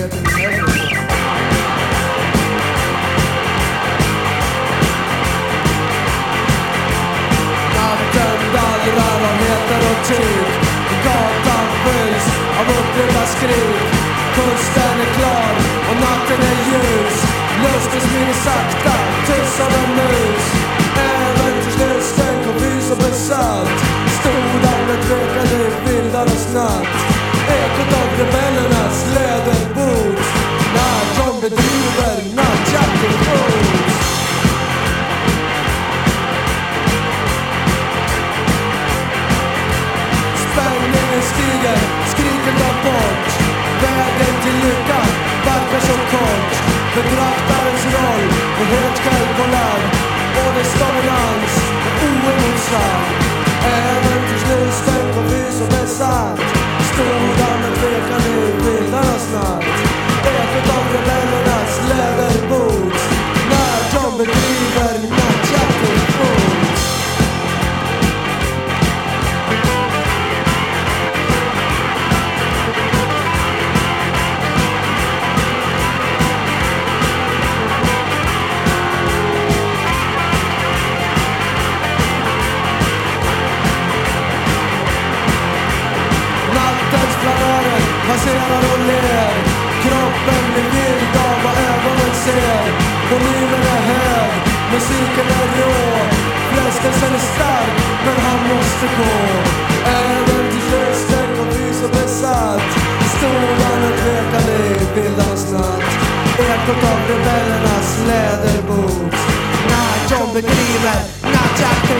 Natten dallrar av heterotyp Gatan fylls av upprymda skrik Kusten är klar och natten är ljus Lusten smyger sakta, tussar och mus Äventyrslusten konfys och besatt Stordandet vekade i vildarens natt Ekot av Bedriver nattjakt och fots. Spänningen stiger, skriken drar bort Vägen till lycka verkar så kort Betraktarens roll är helt självkollad. Och dess dominans är oemotsagd Äventyrslusten kom vi som besatt passerar och ler Kroppen blir vild av vad ögonen ser. Volymen är hög, musiken är rå. Frestelsen är stark, men han måste gå. Äventyrslusten och vi så besatt. Stod tvekade i vildans natt Ekot av rebellernas läderbot. När de bedriver nattjakten på